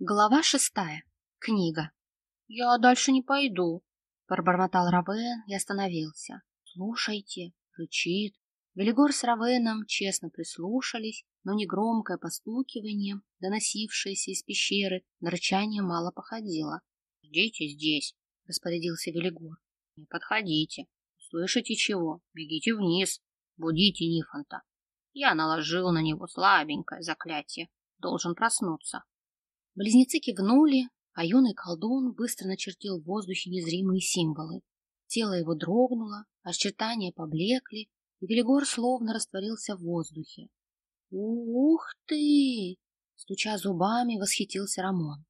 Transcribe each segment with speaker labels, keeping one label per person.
Speaker 1: Глава шестая. Книга. «Я дальше не пойду», — пробормотал Равен и остановился. «Слушайте», — рычит. Велигор с Равеном честно прислушались, но негромкое постукивание, доносившееся из пещеры, на рычание мало походило. «Ждите здесь», — распорядился Велигор. «Не подходите. Слышите чего? Бегите вниз. Будите Нифонта. Я наложил на него слабенькое заклятие. Должен проснуться». Близнецы кивнули, а юный колдун быстро начертил в воздухе незримые символы. Тело его дрогнуло, очертания поблекли, и Велигор словно растворился в воздухе. «Ух ты!» — стуча зубами, восхитился Рамон.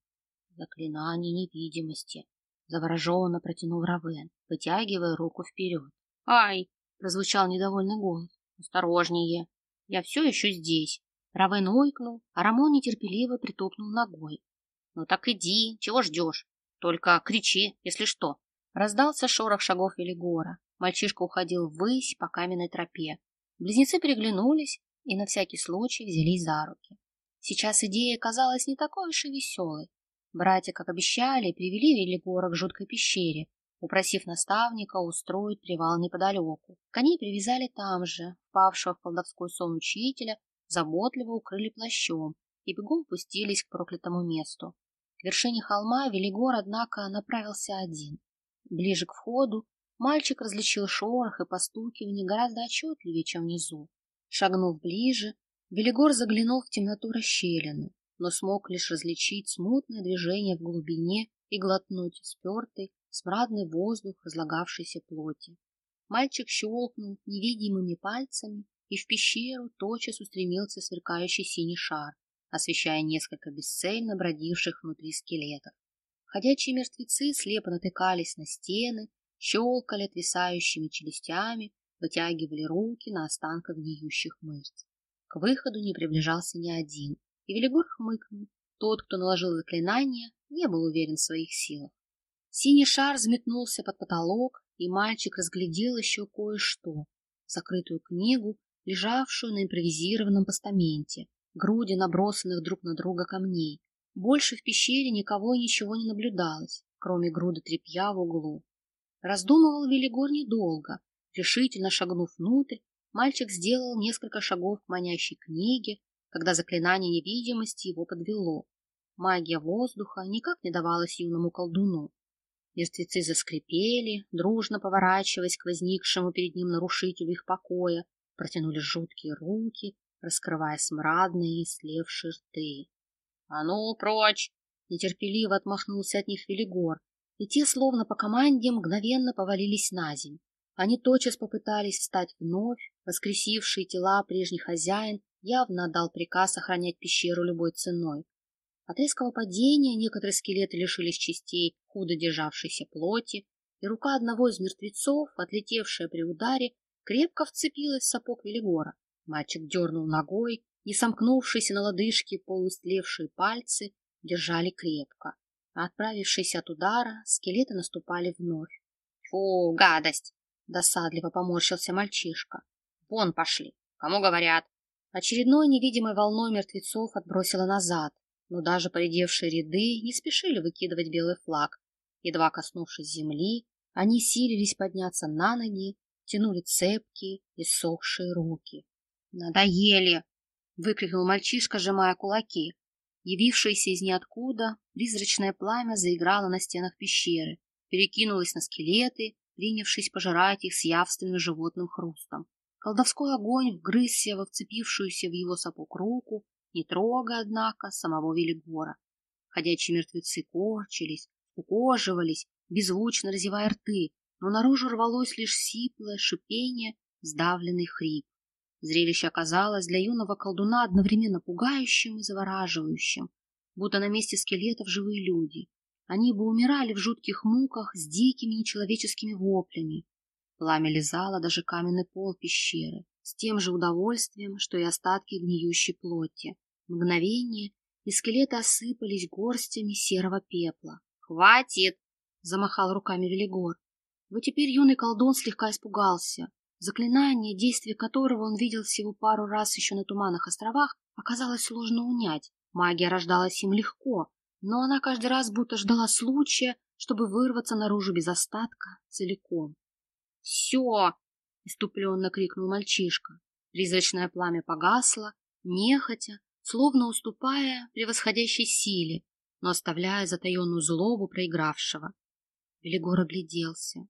Speaker 1: «Заклинание невидимости!» — завороженно протянул Равен, вытягивая руку вперед. «Ай!» — прозвучал недовольный голос. «Осторожнее! Я все еще здесь!» Равен ойкнул, а Рамон нетерпеливо притопнул ногой. «Ну так иди, чего ждешь? Только кричи, если что!» Раздался шорох шагов Велигора. Мальчишка уходил ввысь по каменной тропе. Близнецы переглянулись и на всякий случай взялись за руки. Сейчас идея казалась не такой уж и веселой. Братья, как обещали, привели Велигора к жуткой пещере, упросив наставника устроить привал неподалеку. Коней привязали там же, впавшего в колдовской сон учителя, заботливо укрыли плащом и бегом пустились к проклятому месту. К вершине холма Велигор, однако, направился один. Ближе к входу мальчик различил шорох и постукивание гораздо отчетливее, чем внизу. Шагнув ближе, Велигор заглянул в темноту расщелины, но смог лишь различить смутное движение в глубине и глотнуть спертый, смрадный воздух разлагавшейся плоти. Мальчик щелкнул невидимыми пальцами, и в пещеру тотчас устремился сверкающий синий шар, освещая несколько бесцельно бродивших внутри скелетов. Ходячие мертвецы слепо натыкались на стены, щелкали отвисающими челюстями, вытягивали руки на останках гниющих мышц. К выходу не приближался ни один, и Велигор хмыкнул. Тот, кто наложил заклинание, не был уверен в своих силах. Синий шар взметнулся под потолок, и мальчик разглядел еще кое-что. Закрытую книгу лежавшую на импровизированном постаменте, груди набросанных друг на друга камней. Больше в пещере никого и ничего не наблюдалось, кроме груды тряпья в углу. Раздумывал Велигор недолго. Решительно шагнув внутрь, мальчик сделал несколько шагов к манящей книге, когда заклинание невидимости его подвело. Магия воздуха никак не давалась юному колдуну. Мертвецы заскрипели, дружно поворачиваясь к возникшему перед ним нарушителю их покоя, протянули жуткие руки, раскрывая смрадные и слевшие рты. — А ну, прочь! — нетерпеливо отмахнулся от них Велигор, и те, словно по команде, мгновенно повалились на земь. Они тотчас попытались встать вновь, воскресивший тела прежний хозяин явно отдал приказ охранять пещеру любой ценой. От резкого падения некоторые скелеты лишились частей худо державшейся плоти, и рука одного из мертвецов, отлетевшая при ударе, крепко вцепилась в сапог Велигора. Мальчик дернул ногой, и сомкнувшиеся на лодыжке полуистлевшие пальцы держали крепко. А отправившись от удара, скелеты наступали вновь. — Фу, гадость! — досадливо поморщился мальчишка. — Вон пошли! Кому говорят? Очередной невидимой волной мертвецов отбросило назад, но даже поредевшие ряды не спешили выкидывать белый флаг. Едва коснувшись земли, они силились подняться на ноги тянули цепкие и сохшие руки. «Надоели!» — выкрикнул мальчишка, сжимая кулаки. Явившееся из ниоткуда, призрачное пламя заиграло на стенах пещеры, перекинулось на скелеты, принявшись пожирать их с явственным животным хрустом. Колдовской огонь вгрызся во вцепившуюся в его сапог руку, не трогая, однако, самого Велигора. Ходячие мертвецы корчились, укоживались, беззвучно разевая рты, но наружу рвалось лишь сиплое шипение, сдавленный хрип. Зрелище оказалось для юного колдуна одновременно пугающим и завораживающим, будто на месте скелетов живые люди. Они бы умирали в жутких муках с дикими нечеловеческими воплями. Пламя лизало даже каменный пол пещеры, с тем же удовольствием, что и остатки гниющей плоти. Мгновение, и скелеты осыпались горстями серого пепла. «Хватит!» — замахал руками Велигор. Вот теперь юный колдун слегка испугался. Заклинание, действие которого он видел всего пару раз еще на Туманных островах, оказалось сложно унять. Магия рождалась им легко, но она каждый раз будто ждала случая, чтобы вырваться наружу без остатка, целиком. «Все!» — иступленно крикнул мальчишка. Призрачное пламя погасло, нехотя, словно уступая превосходящей силе, но оставляя затаенную злобу проигравшего. Велигор огляделся.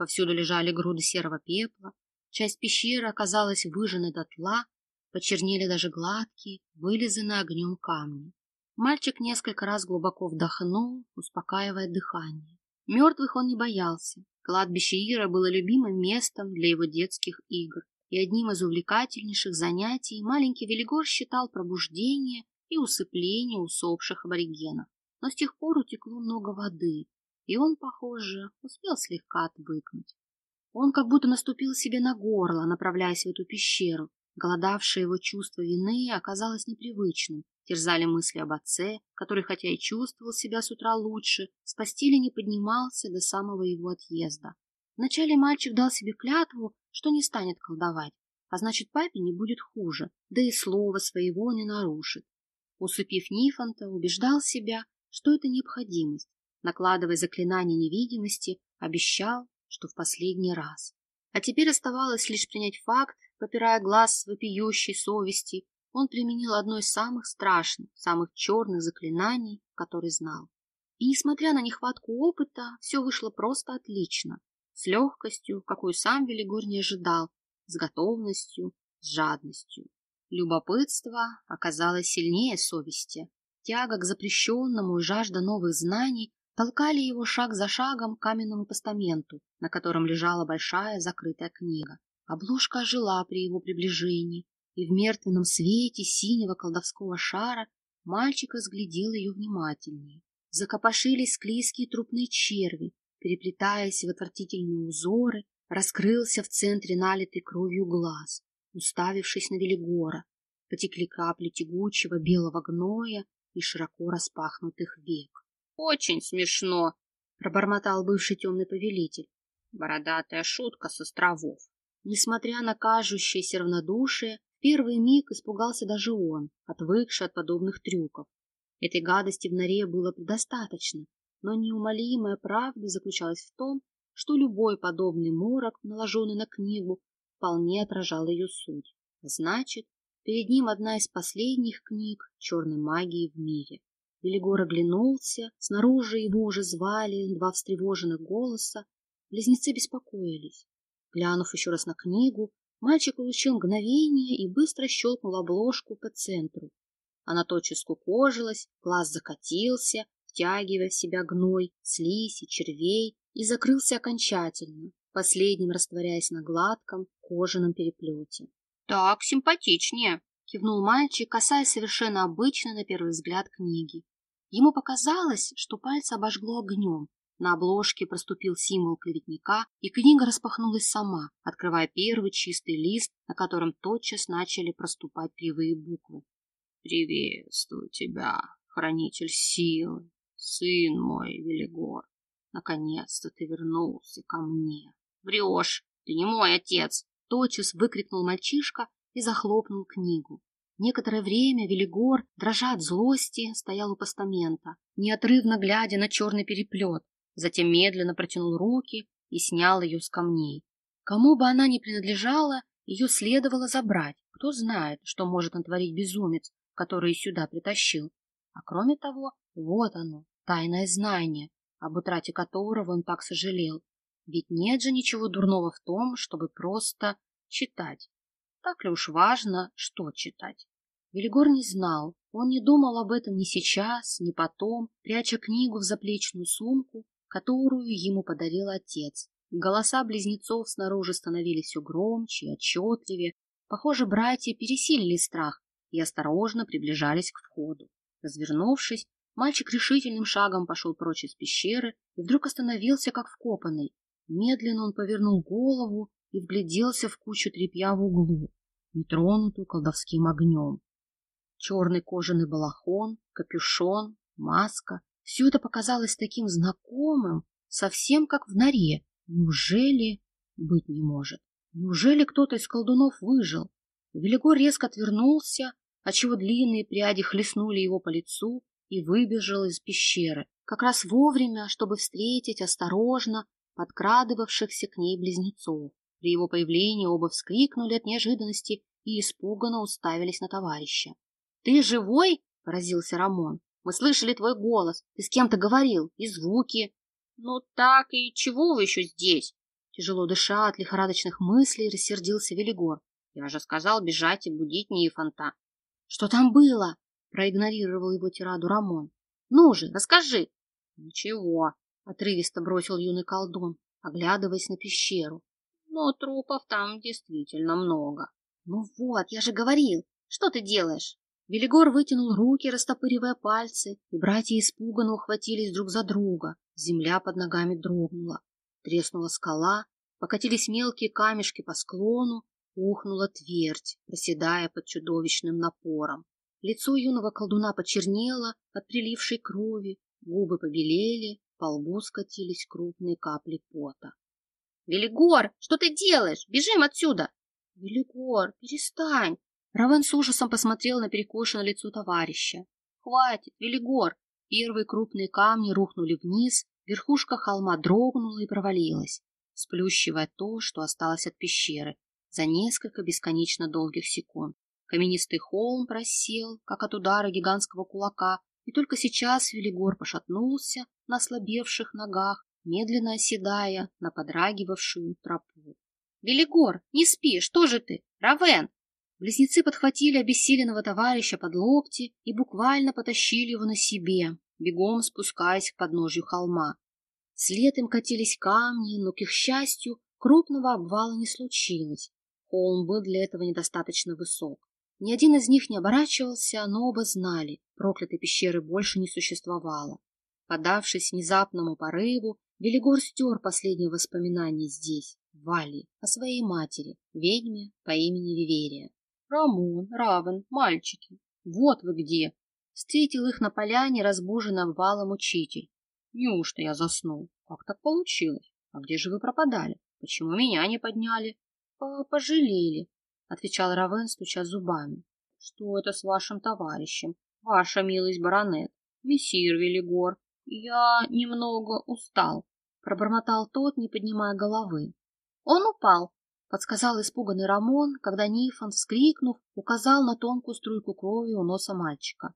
Speaker 1: Повсюду лежали груды серого пепла, часть пещеры оказалась выжженной дотла, почернели даже гладкие, вылизанные огнем камни. Мальчик несколько раз глубоко вдохнул, успокаивая дыхание. Мертвых он не боялся. Кладбище Ира было любимым местом для его детских игр, и одним из увлекательнейших занятий маленький Велигор считал пробуждение и усыпление усопших аборигенов. Но с тех пор утекло много воды, и он, похоже, успел слегка отвыкнуть. Он как будто наступил себе на горло, направляясь в эту пещеру. Голодавшее его чувство вины оказалось непривычным, терзали мысли об отце, который, хотя и чувствовал себя с утра лучше, с постели не поднимался до самого его отъезда. Вначале мальчик дал себе клятву, что не станет колдовать, а значит, папе не будет хуже, да и слова своего не нарушит. Усыпив Нифонта, убеждал себя, что это необходимость, накладывая заклинание невидимости, обещал, что в последний раз. А теперь оставалось лишь принять факт, попирая глаз вопиющей совести, он применил одно из самых страшных, самых черных заклинаний, которые знал. И, несмотря на нехватку опыта, все вышло просто отлично, с легкостью, какую сам Велигор не ожидал, с готовностью, с жадностью. Любопытство оказалось сильнее совести. Тяга к запрещенному и жажда новых знаний толкали его шаг за шагом к каменному постаменту, на котором лежала большая закрытая книга. Обложка ожила при его приближении, и в мертвенном свете синего колдовского шара мальчик разглядел ее внимательнее. Закопошились склизкие трупные черви, переплетаясь в отвратительные узоры, раскрылся в центре налитый кровью глаз, уставившись на Велигора. Потекли капли тягучего белого гноя и широко распахнутых век. — Очень смешно, — пробормотал бывший темный повелитель. Бородатая шутка с островов. Несмотря на кажущееся равнодушие, первый миг испугался даже он, отвыкший от подобных трюков. Этой гадости в норе было предостаточно, но неумолимая правда заключалась в том, что любой подобный морок, наложенный на книгу, вполне отражал ее суть. Значит, перед ним одна из последних книг черной магии в мире. Велигор оглянулся, снаружи его уже звали два встревоженных голоса, близнецы беспокоились. Глянув еще раз на книгу, Мальчик получил мгновение и быстро щелкнул обложку по центру. Она тотчас скукожилась, глаз закатился, втягивая в себя гной, слизь и червей, и закрылся окончательно, последним растворяясь на гладком кожаном переплете. — Так симпатичнее, — кивнул мальчик, касаясь совершенно обычно на первый взгляд книги. Ему показалось, что пальцы обожгло огнем, на обложке проступил символ клеветника, и книга распахнулась сама, открывая первый чистый лист, на котором тотчас начали проступать кривые буквы. «Приветствую тебя, хранитель силы, сын мой Велигор. Наконец-то ты вернулся ко мне. Врешь, ты не мой отец!» Тотчас выкрикнул мальчишка и захлопнул книгу. Некоторое время Велигор, дрожа от злости, стоял у постамента, неотрывно глядя на черный переплет, затем медленно протянул руки и снял ее с камней. Кому бы она ни принадлежала, ее следовало забрать. Кто знает, что может натворить безумец, который сюда притащил. А кроме того, вот оно, тайное знание, об утрате которого он так сожалел. Ведь нет же ничего дурного в том, чтобы просто читать. Так ли уж важно, что читать? Велигор не знал, он не думал об этом ни сейчас, ни потом, пряча книгу в заплечную сумку которую ему подарил отец. Голоса близнецов снаружи становились все громче и отчетливее. Похоже, братья пересилили страх и осторожно приближались к входу. Развернувшись, мальчик решительным шагом пошел прочь из пещеры и вдруг остановился, как вкопанный. Медленно он повернул голову и вгляделся в кучу тряпья в углу, нетронутую колдовским огнем. Черный кожаный балахон, капюшон, маска все это показалось таким знакомым, совсем как в норе. Неужели быть не может? Неужели кто-то из колдунов выжил? Велигор резко отвернулся, отчего длинные пряди хлестнули его по лицу, и выбежал из пещеры, как раз вовремя, чтобы встретить осторожно подкрадывавшихся к ней близнецов. При его появлении оба вскрикнули от неожиданности и испуганно уставились на товарища. — Ты живой? — поразился Рамон. — Мы слышали твой голос. Ты с кем-то говорил. И звуки. — Ну так, и чего вы еще здесь? Тяжело дыша от лихорадочных мыслей, рассердился Велигор. — Я же сказал бежать и будить Нифонта. — Что там было? — проигнорировал его тираду Рамон. — Ну же, расскажи. — Ничего, — отрывисто бросил юный колдун, оглядываясь на пещеру. — Но трупов там действительно много. — Ну вот, я же говорил. Что ты делаешь? Велигор вытянул руки, растопыривая пальцы, и братья испуганно ухватились друг за друга. Земля под ногами дрогнула. Треснула скала, покатились мелкие камешки по склону, ухнула твердь, проседая под чудовищным напором. Лицо юного колдуна почернело от прилившей крови, губы побелели, по лбу скатились крупные капли пота. — Велигор, что ты делаешь? Бежим отсюда! — Велигор, перестань! Равен с ужасом посмотрел на перекошенное лицо товарища. «Хватит, Велигор!» Первые крупные камни рухнули вниз, верхушка холма дрогнула и провалилась, сплющивая то, что осталось от пещеры, за несколько бесконечно долгих секунд. Каменистый холм просел, как от удара гигантского кулака, и только сейчас Велигор пошатнулся на ослабевших ногах, медленно оседая на подрагивавшую тропу. — Велигор, не спи, что же ты? Равен, Близнецы подхватили обессиленного товарища под локти и буквально потащили его на себе, бегом спускаясь к подножью холма. След им катились камни, но, к их счастью, крупного обвала не случилось. Холм был для этого недостаточно высок. Ни один из них не оборачивался, но оба знали, проклятой пещеры больше не существовало. Подавшись внезапному порыву, Велигор стер последние воспоминания здесь, в Валии, о своей матери, ведьме по имени Виверия. Рамон, Равен, мальчики, вот вы где. Встретил их на поляне, разбуженным валом учитель. Неужто я заснул? Как так получилось? А где же вы пропадали? Почему меня не подняли? По Пожалели, отвечал Равен, стуча зубами. Что это с вашим товарищем? Ваша милость баронет, мессир Велигор. Я немного устал, пробормотал тот, не поднимая головы. Он упал, подсказал испуганный Рамон, когда Нифон, вскрикнув, указал на тонкую струйку крови у носа мальчика.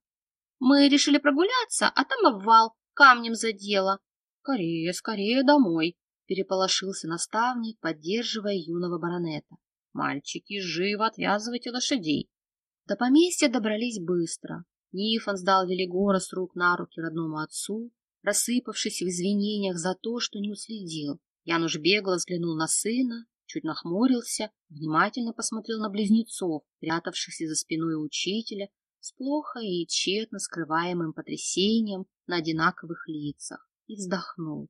Speaker 1: «Мы решили прогуляться, а там обвал, камнем задело». «Скорее, скорее домой», — переполошился наставник, поддерживая юного баронета. «Мальчики, живо отвязывайте лошадей». До поместья добрались быстро. Нифон сдал Велигора с рук на руки родному отцу, рассыпавшись в извинениях за то, что не уследил. Януш бегло взглянул на сына чуть нахмурился, внимательно посмотрел на близнецов, прятавшихся за спиной учителя, с плохо и тщетно скрываемым потрясением на одинаковых лицах, и вздохнул.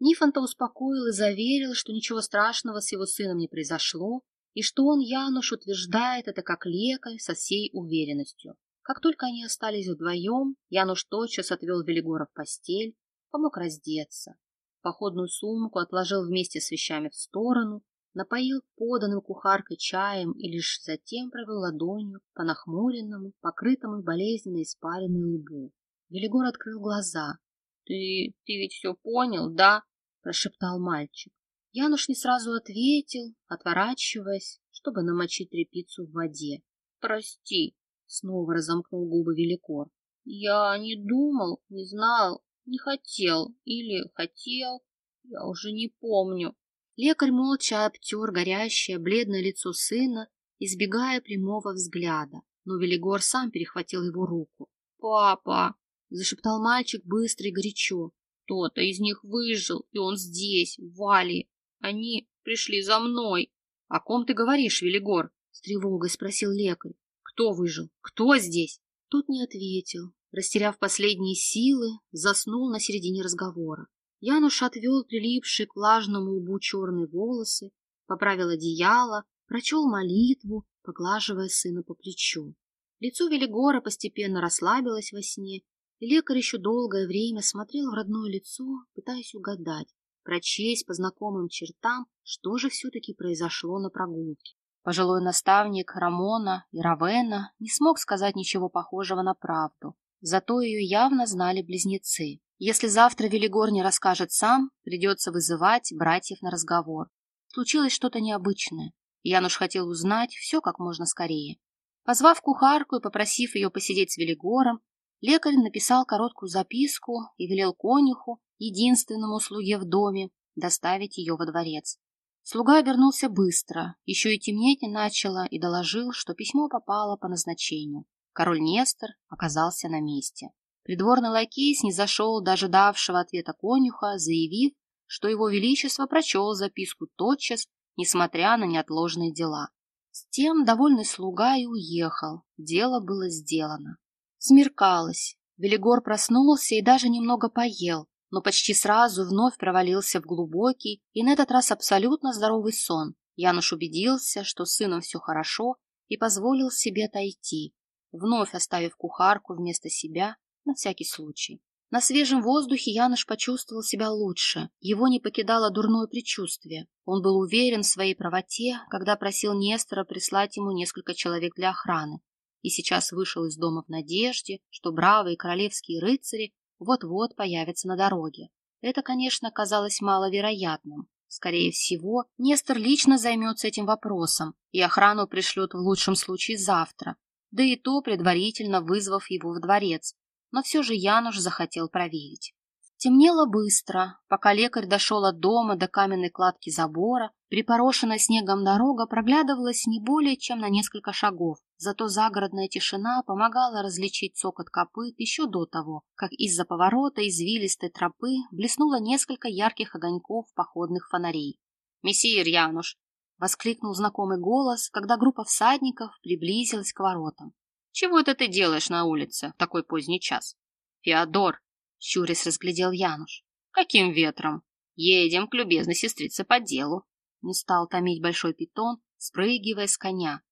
Speaker 1: Нифонта успокоил и заверил, что ничего страшного с его сыном не произошло, и что он, Януш, утверждает это как лекарь со всей уверенностью. Как только они остались вдвоем, Януш тотчас отвел Велигора в постель, помог раздеться. Походную сумку отложил вместе с вещами в сторону напоил поданным кухаркой чаем и лишь затем провел ладонью по нахмуренному, покрытому болезненной испаренной лбу. Велигор открыл глаза. — Ты... ты ведь все понял, да? — прошептал мальчик. Януш не сразу ответил, отворачиваясь, чтобы намочить тряпицу в воде. — Прости, — снова разомкнул губы Великор. — Я не думал, не знал, не хотел или хотел, я уже не помню. Лекарь молча обтер горящее, бледное лицо сына, избегая прямого взгляда, но Велигор сам перехватил его руку. «Папа!» — зашептал мальчик быстро и горячо. «Кто-то из них выжил, и он здесь, в Вали. Они пришли за мной». «О ком ты говоришь, Велигор?» — с тревогой спросил лекарь. «Кто выжил? Кто здесь?» Тот не ответил. Растеряв последние силы, заснул на середине разговора. Януш отвел прилипшие к влажному лбу черные волосы, поправил одеяло, прочел молитву, поглаживая сына по плечу. Лицо Велигора постепенно расслабилось во сне, и лекарь еще долгое время смотрел в родное лицо, пытаясь угадать, прочесть по знакомым чертам, что же все-таки произошло на прогулке. Пожилой наставник Рамона и Равена не смог сказать ничего похожего на правду. Зато ее явно знали близнецы. Если завтра Велигор не расскажет сам, придется вызывать братьев на разговор. Случилось что-то необычное. Януш хотел узнать все как можно скорее. Позвав кухарку и попросив ее посидеть с Велигором, лекарь написал короткую записку и велел конюху, единственному слуге в доме, доставить ее во дворец. Слуга обернулся быстро, еще и темнеть не начало, и доложил, что письмо попало по назначению. Король Нестор оказался на месте. Придворный лакей снизошел до ожидавшего ответа конюха, заявив, что его величество прочел записку тотчас, несмотря на неотложные дела. С тем довольный слуга и уехал. Дело было сделано. Смеркалось. Велигор проснулся и даже немного поел, но почти сразу вновь провалился в глубокий и на этот раз абсолютно здоровый сон. Януш убедился, что с сыном все хорошо, и позволил себе отойти, вновь оставив кухарку вместо себя на всякий случай. На свежем воздухе Януш почувствовал себя лучше. Его не покидало дурное предчувствие. Он был уверен в своей правоте, когда просил Нестора прислать ему несколько человек для охраны. И сейчас вышел из дома в надежде, что бравые королевские рыцари вот-вот появятся на дороге. Это, конечно, казалось маловероятным. Скорее всего, Нестор лично займется этим вопросом, и охрану пришлет в лучшем случае завтра, да и то предварительно вызвав его в дворец, но все же Януш захотел проверить. Темнело быстро. Пока лекарь дошел от дома до каменной кладки забора, припорошенная снегом дорога проглядывалась не более чем на несколько шагов. Зато загородная тишина помогала различить цокот копыт еще до того, как из-за поворота извилистой тропы блеснуло несколько ярких огоньков походных фонарей. «Мессир Януш!» — воскликнул знакомый голос, когда группа всадников приблизилась к воротам. Чего это ты делаешь на улице в такой поздний час? Феодор, щурясь разглядел Януш. Каким ветром? Едем к любезной сестрице по делу. Не стал томить большой питон, спрыгивая с коня.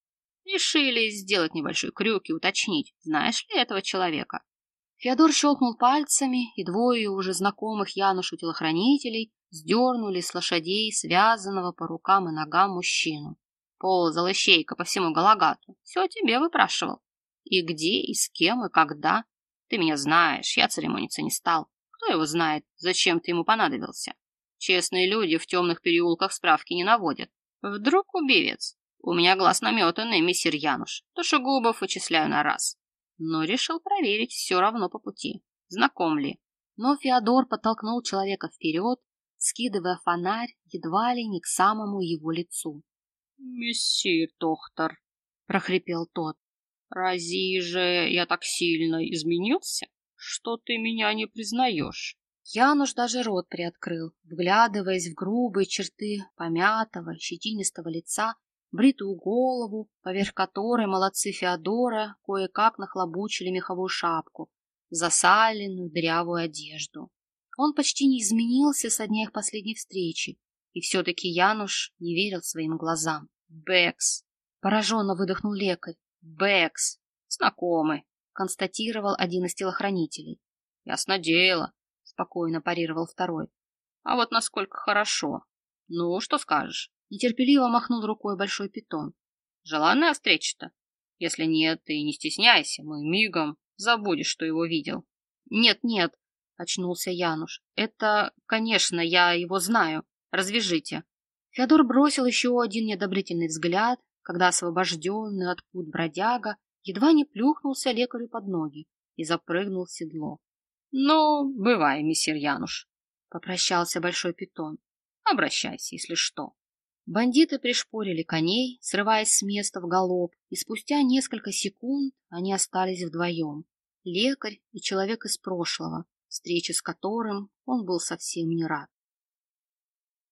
Speaker 1: Решили сделать небольшой крюк и уточнить, знаешь ли этого человека. Феодор щелкнул пальцами, и двое уже знакомых Янушу телохранителей сдернули с лошадей связанного по рукам и ногам мужчину. Ползал ищейка по всему Галагату. Все тебе выпрашивал. И где, и с кем, и когда. Ты меня знаешь, я церемониться не стал. Кто его знает, зачем ты ему понадобился? Честные люди в темных переулках справки не наводят. Вдруг убивец? У меня глаз наметанный, мессир Януш. Душегубов вычисляю на раз. Но решил проверить все равно по пути. Знаком ли? Но Феодор подтолкнул человека вперед, скидывая фонарь едва ли не к самому его лицу. — Мессир Тохтар, — прохрипел тот, Рази же я так сильно изменился, что ты меня не признаешь. Януш даже рот приоткрыл, вглядываясь в грубые черты помятого, щетинистого лица, бритую голову, поверх которой молодцы Феодора кое-как нахлобучили меховую шапку, засаленную дырявую одежду. Он почти не изменился со дня их последней встречи, и все-таки Януш не верил своим глазам. «Бэкс!» — пораженно выдохнул лекарь. Бэкс. Знакомый, констатировал один из телохранителей. Ясно дело, спокойно парировал второй. А вот насколько хорошо. Ну, что скажешь? Нетерпеливо махнул рукой большой питон. Желанная встреча-то? Если нет, ты не стесняйся, мы мигом забудешь, что его видел. Нет, нет, очнулся Януш. Это, конечно, я его знаю. Развяжите. Феодор бросил еще один неодобрительный взгляд, когда освобожденный от пут бродяга едва не плюхнулся лекарю под ноги и запрыгнул в седло. — Ну, бывай, мессир Януш, — попрощался большой питон. — Обращайся, если что. Бандиты пришпорили коней, срываясь с места в галоп, и спустя несколько секунд они остались вдвоем. Лекарь и человек из прошлого, встречи с которым он был совсем не рад.